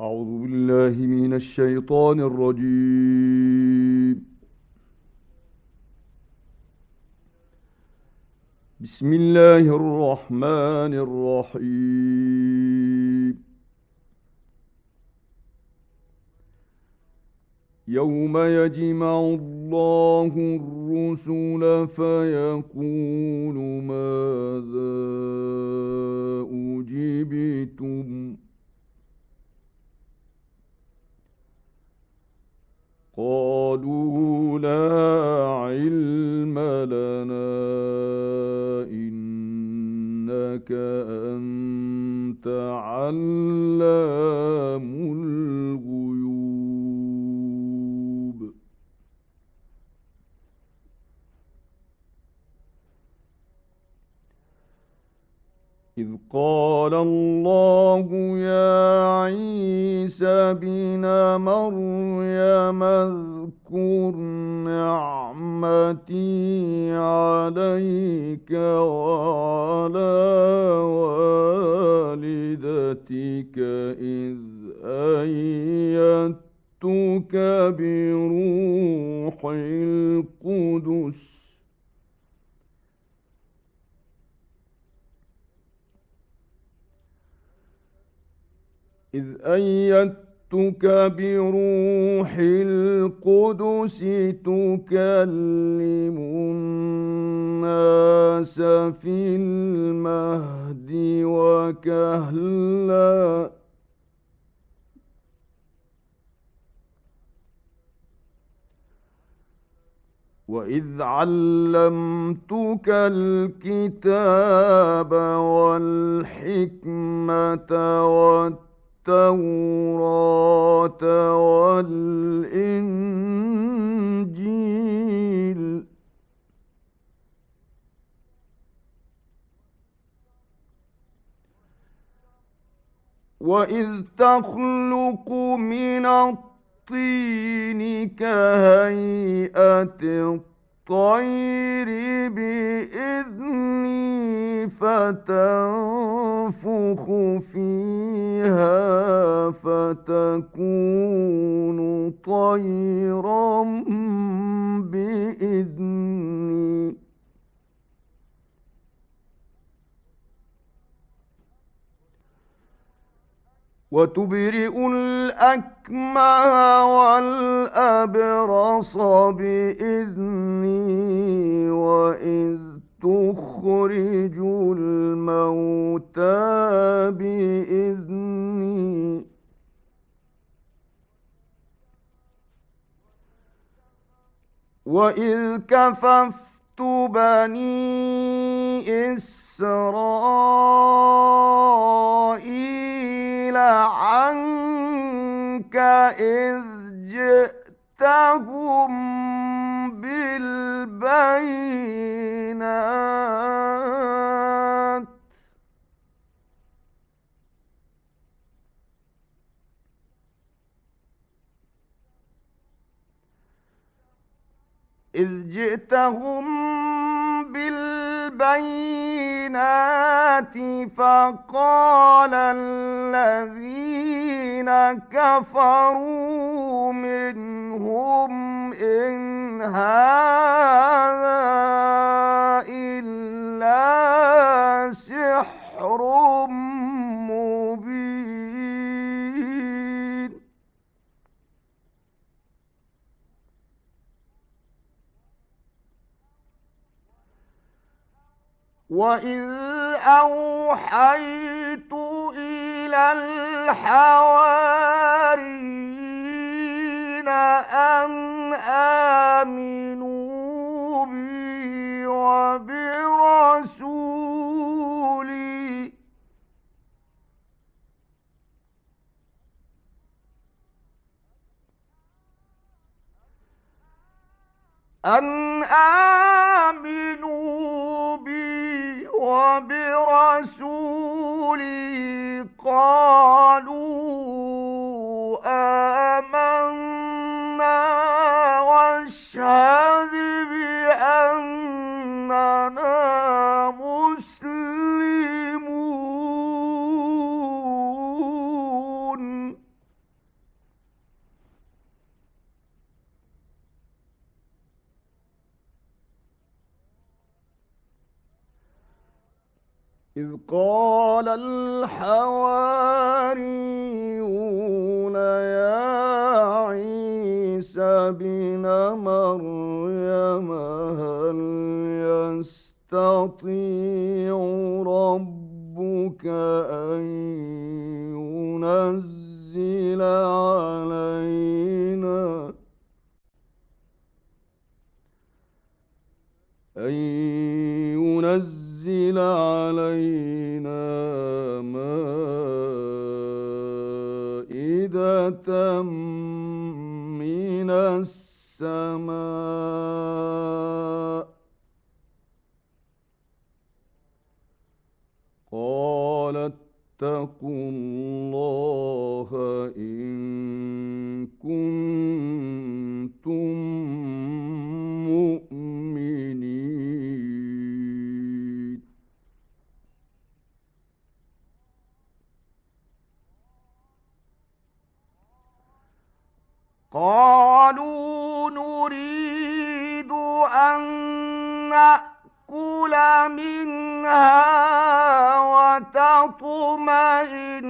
أعوذ بالله من الشيطان الرجيم. بسم الله الرحمن الرحيم. يوم يجمع الله الرسل فيقول ماذا أجبتم إذ قال الله يا عيسى بن مريم اذكر نعمتي عليك وعلى والدتك إذ أيدتك بروح القدس إذ أيدتك بروح القدس تكلم الناس في المهد وكهلا وإذ علمتك الكتاب والحكمة والتعلم والتوراة والإنجيل. وإذ تخلق من الطين كهيئة الطير بإذني فتنفخ فيها فتكون طيرا بإذني. وتبرئ الأكمى والأبرص بإذني وإذ تخرج الموتى بإذني وإذ كففت بني إسرائيل إذ جئتهم بالبينات إذ جئتهم بالبينات فقال الذين كفروا منهم إن هذا وإذ أوحيت إلى الحواريين أن آمنوا بي وبرسولي أن آمنوا وبرسولي قال إذ قال الحواريون يا عيسى بن مريم هل يستطيع ربك أن ينزل اتقوا الله إن كنتم مؤمنين. قالوا نريد أن نأكل منها وتطمئن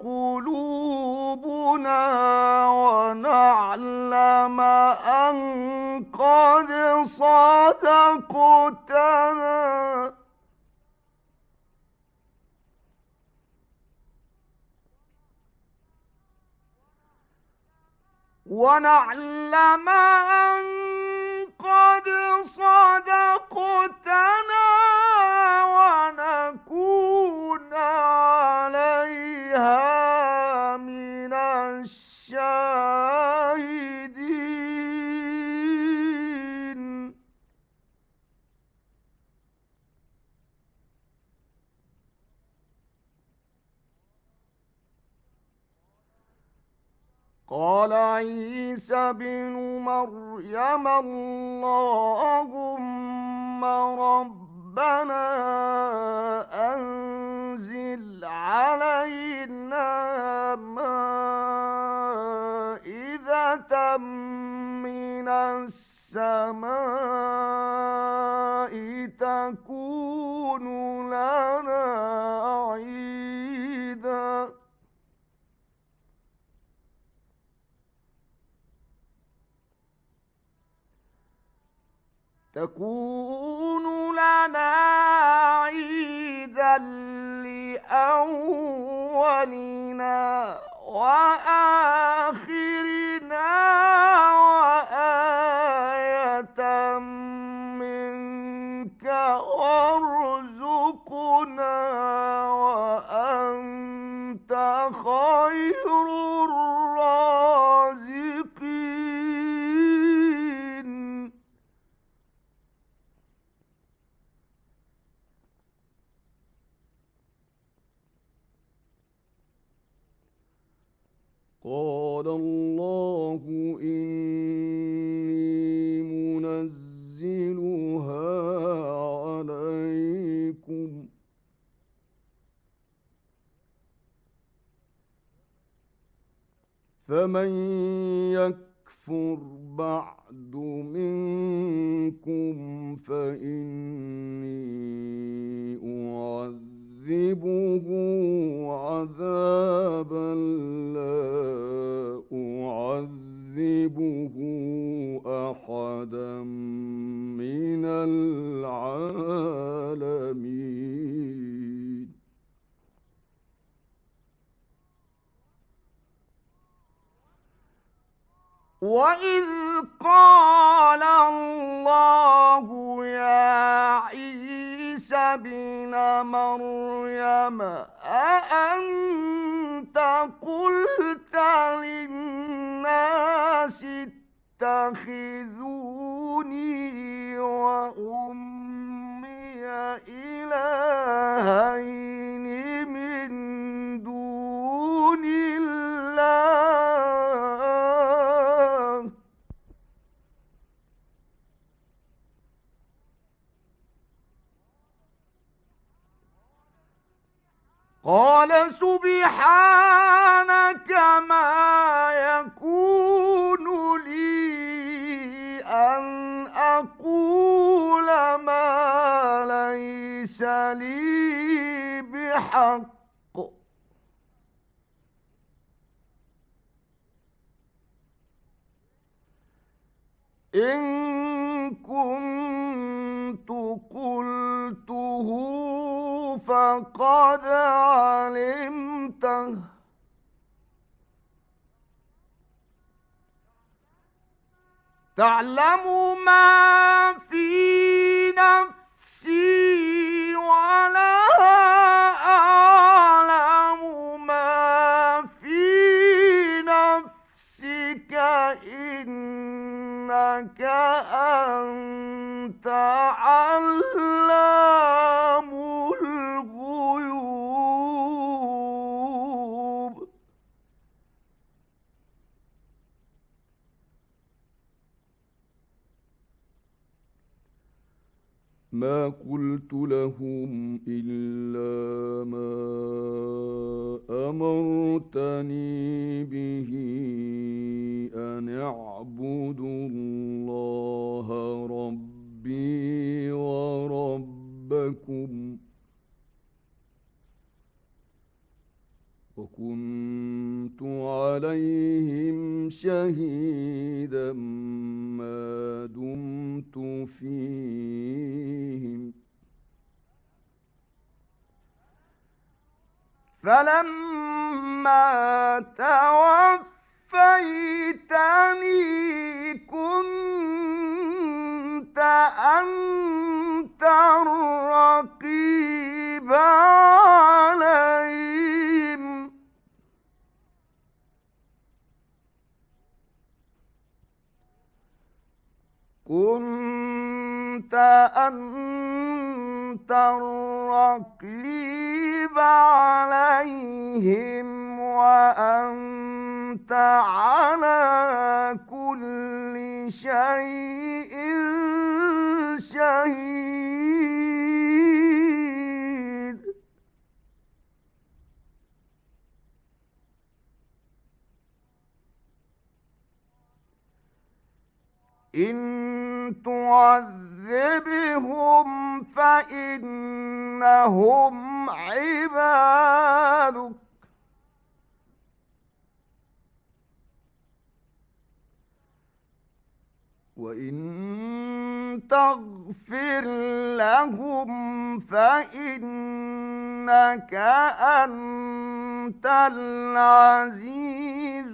قلوبنا ونعلم أن قد صدقتنا. ونعلم أن قال عيسى بن مريم اللهم ربنا أنزل علينا مائدة من السماء تكون لنا عيدا لأولنا وآخرنا فمن يكفر بعد منكم فإني أعذبه عذابا لا أعذبه أحدا اتخذوني وأمي إلهين. لي الحق إن كنت قلته فقد علمته. تعلم ما في نفسي أنت ما قلت لهم إلا ما أمرتني به أن اعبدوا الله ربي وربكم وكنت عليهم شهيدا فلما توفى شيء شهيد إن تعذبهم فإنهم وإن تغفر لهم فإنك أنت العزيز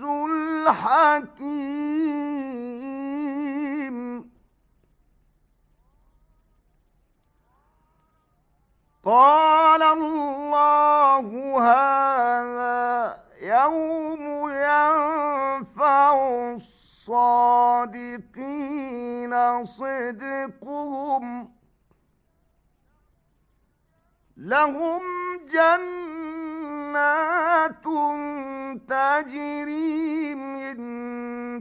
الحكيم قال الله هذا يوم ينفع الصادقين صدقهم لهم جنات تجري من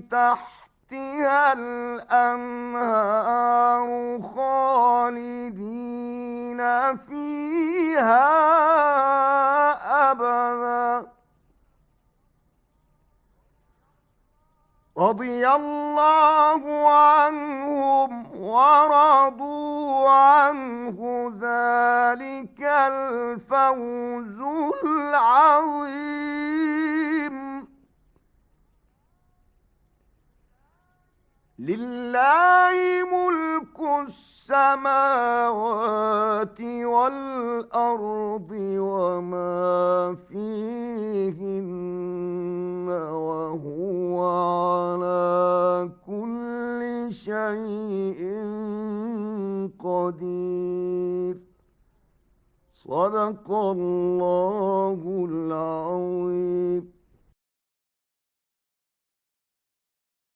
تحتها الأنهار خالدين فيها رضي الله عنهم ورضوا عنه ذلك الفوز العظيم. لله ملك السماوات والأرض وما فيهن شيء قدير. صدق الله العظيم.